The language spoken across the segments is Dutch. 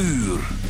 uur.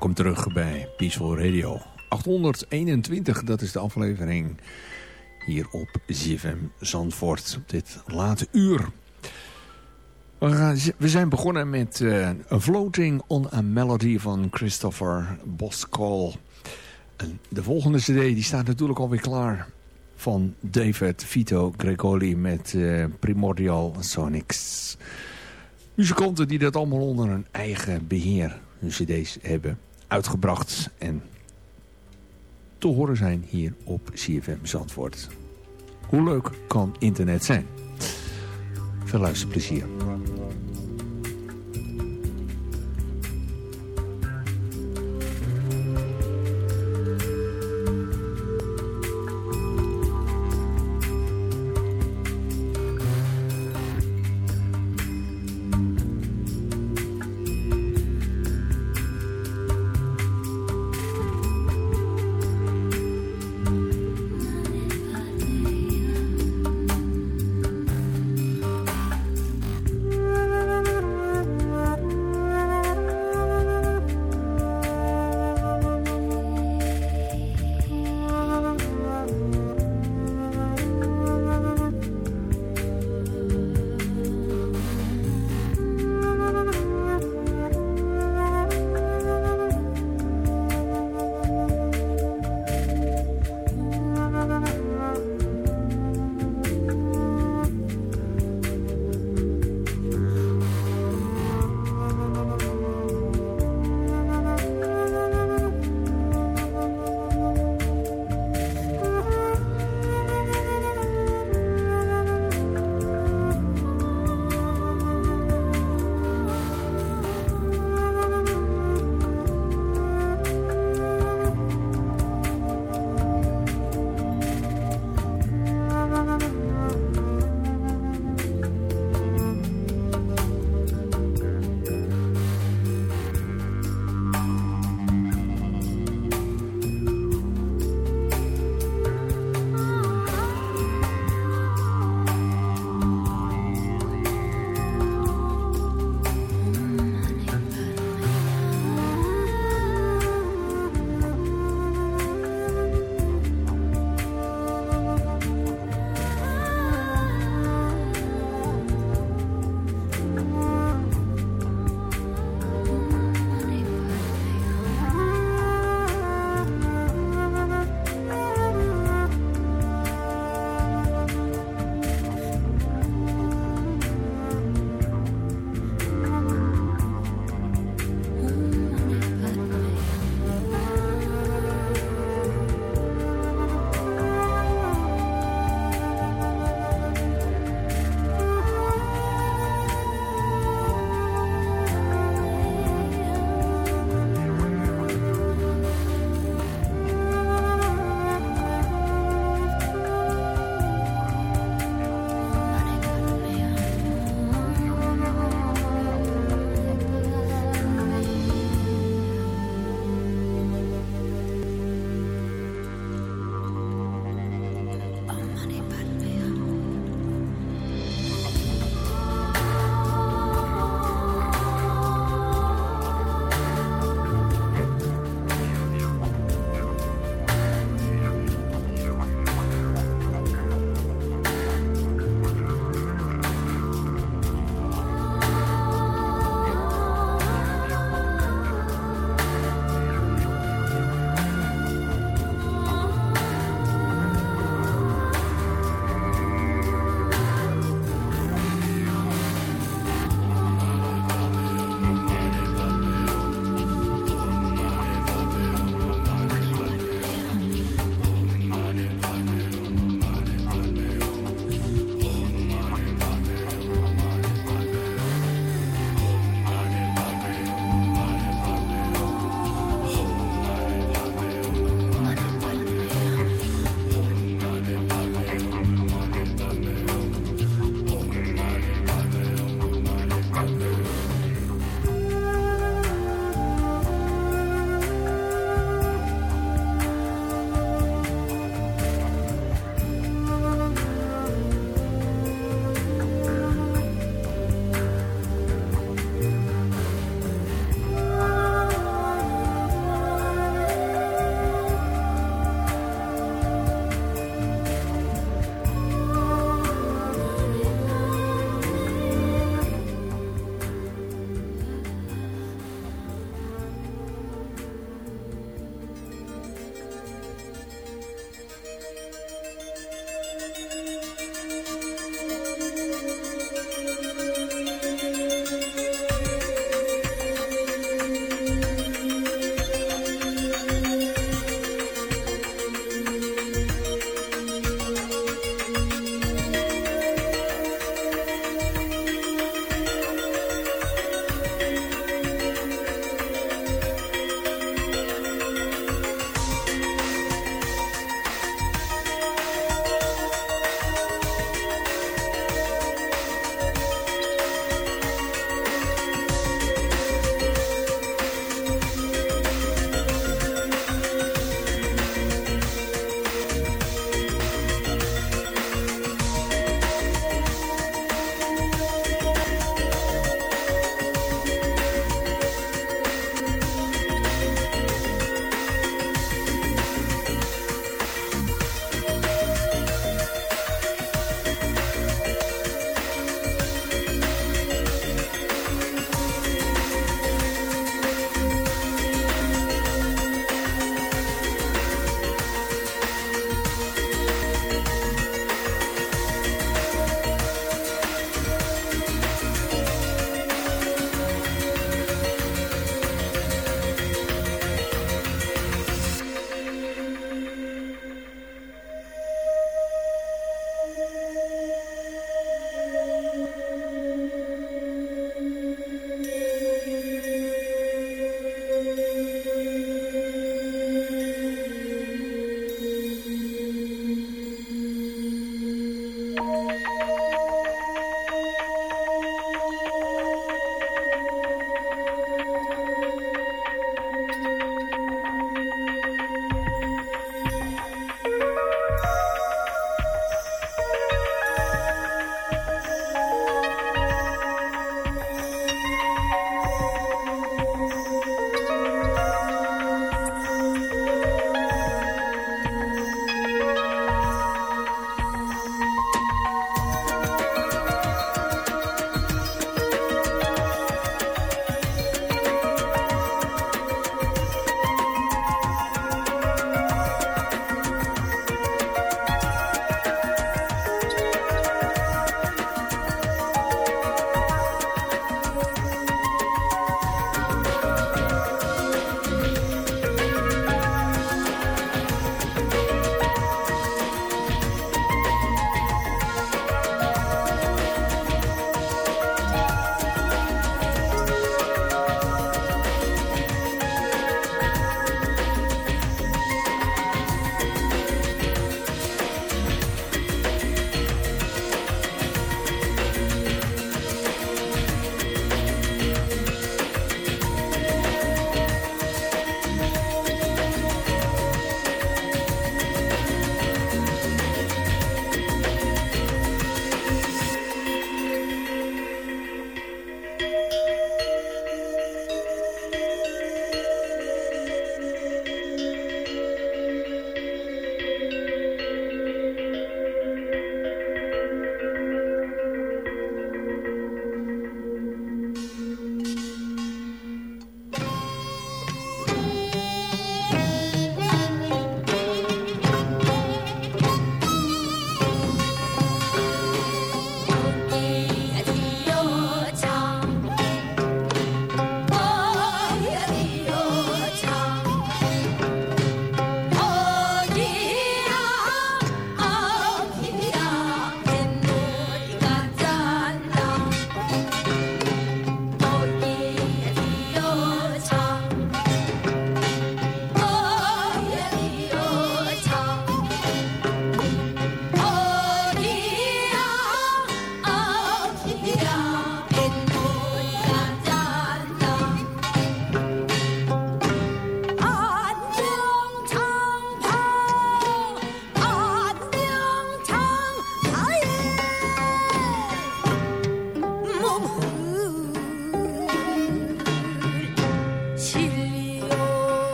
Welkom terug bij Peaceful Radio. 821, dat is de aflevering hier op ZFM Zandvoort. Op dit late uur. We, zijn begonnen met uh, Floating on a Melody van Christopher Boskol. En de volgende cd die staat natuurlijk alweer klaar van David Vito Gregoli met uh, Primordial Sonics. Muzikanten die dat allemaal onder hun eigen beheer hun cd's hebben uitgebracht en te horen zijn hier op CFM Zandvoort. Hoe leuk kan internet zijn? Veel luisterplezier.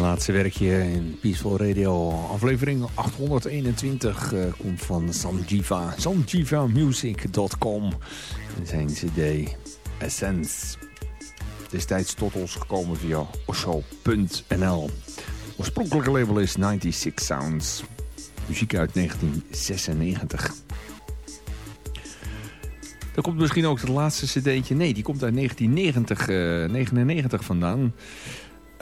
Laatste werkje in Peaceful Radio. Aflevering 821 uh, eh, komt van Sanjiva. Sanjivamusic.com. Zijn cd Essence. Destijds tot ons gekomen via osho.nl. Oorspronkelijke label is 96 Sounds. Muziek uit 1996. Dan komt misschien ook het laatste cd'tje. Nee, die komt uit 1990, uh, 99 vandaan.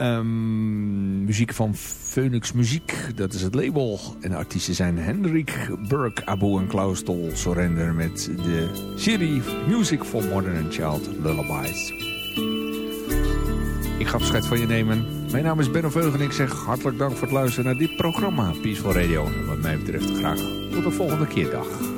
Um, muziek van Phoenix Muziek, dat is het label. En de artiesten zijn Hendrik, Burke, Abu en Klaus Tol Surrender met de serie Music for Modern and Child Lullabies. Ik ga afscheid van je nemen. Mijn naam is Benno Veugen en ik zeg hartelijk dank voor het luisteren naar dit programma Peaceful Radio. En wat mij betreft graag tot de volgende keer dag.